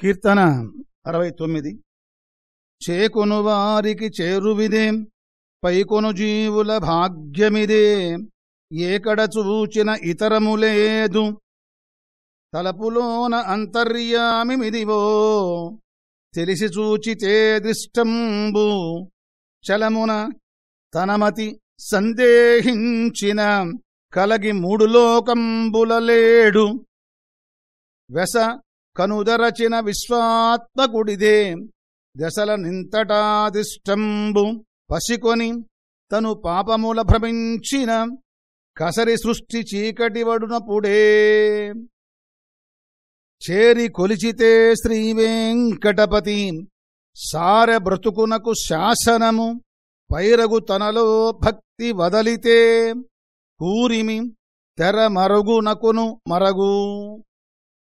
కీర్తన అరవై తొమ్మిది చేకొను వారికి చేరువిదేం పైకొను జీవుల భాగ్యమిదే ఏకడ చూచిన ఇతరములేదు. తలపులోన అంతర్యామిమిదివో తెలిసి చూచితే దృష్టంబు చలమున తనమతి సందేహించిన కలగి మూడు లోకంబులలేడు వెస కనుదరచిన విశ్వాత్మకుడిదే. దశల నింతటాదిష్టంబు పసికొని తను పాపముల భ్రమించిన కసరి సృష్టి చీకటివడునపుడే చేరి కొలిచితే శ్రీవేంకటపతి సార బ్రతుకునకు శాసనము పైరగు తనలో భక్తి వదలితే కూరిమి తెర మరుగునకును మరగు.